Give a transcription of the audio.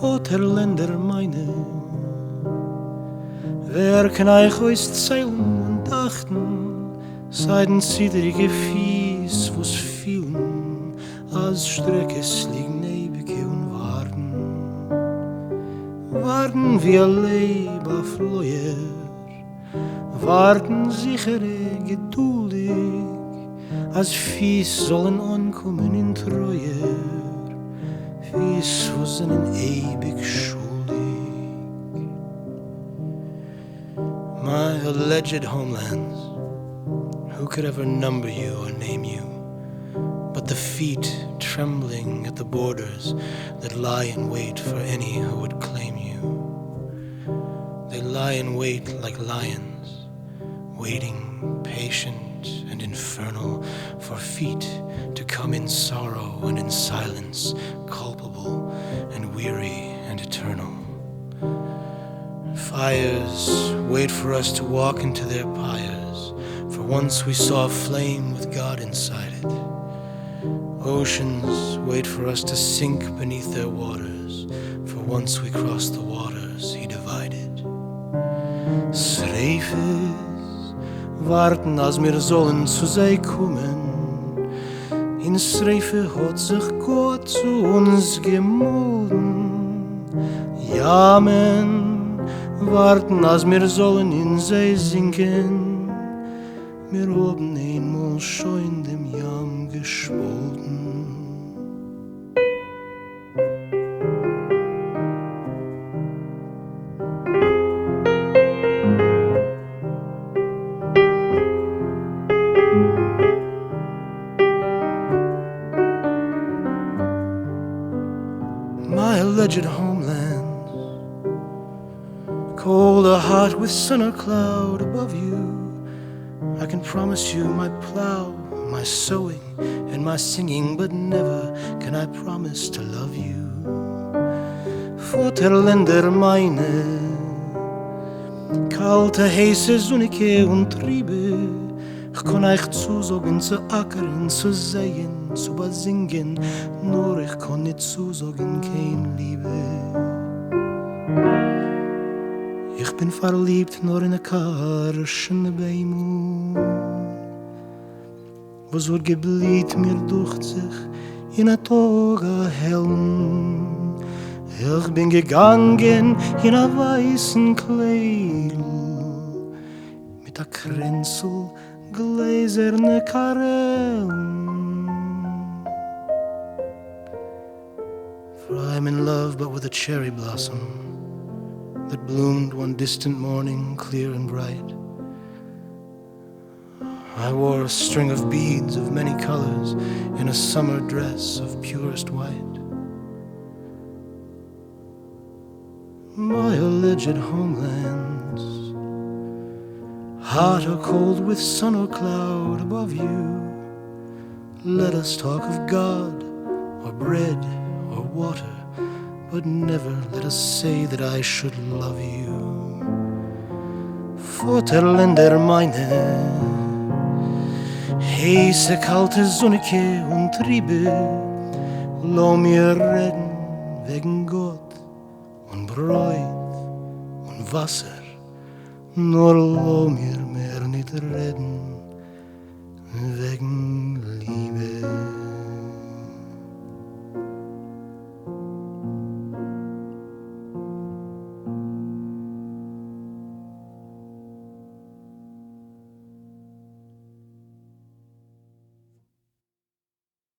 Vaterländer meine. Wer kann euch euch zählen und achten, seiden ziedrige Fies, wo's fielen, als Streckes liegen ewige und warten. Warten wir Leib auf Leuer, warten sichere, geduldig, als Fies sollen ankommen in Treue, Fies, wo sind ewig schuldig. My alleged homelands, who could ever number you or name you? But the feet trembling at the borders that lie in wait for any who would claim you. They lie in wait like lions, waiting patient and infernal for feet to come in sorrow and in silence, culpable and weary and eternal. Fires wait for us to walk into their pyres, for once we saw a flame with God inside it. Oceans wait for us to sink beneath their waters, for once we crossed the waters he divided. Sreifes warten, als wir sollen zu sei kommen. In Sreife hat sich Gott zu uns gemolden. Ja, men, warten, als wir sollen in sei sinken. Wir haben einmal schon dem Jam geschmolten. My alleged homeland, cold or hot with sun or cloud above you. I can promise you my plow, my sowing, and my singing, but never can I promise to love you. Vaterländer meine, kalte, heiße, sonnige und Triebe. Ich kann euch zusagen, zu ackern, zu sehen, zu besingen, nur ich kann nicht zusagen, kein Liebe. Ich bin verliebt nur in a karschen Beimu Was wird gebliet mir durch sich in a toga helm. Ich bin gegangen in a weißen Kleidl Mit a Kränzel Karellen For I'm in love but with a cherry blossom that bloomed one distant morning, clear and bright. I wore a string of beads of many colors in a summer dress of purest white. My alleged homelands, hot or cold with sun or cloud above you, let us talk of God or bread or water but never let us say that I should love you. Vaterländer meine, heiße, kalte, sonnige und Triebe, lo mir reden wegen Gott und Bräut und Wasser, nur lo mir mehr nicht reden wegen.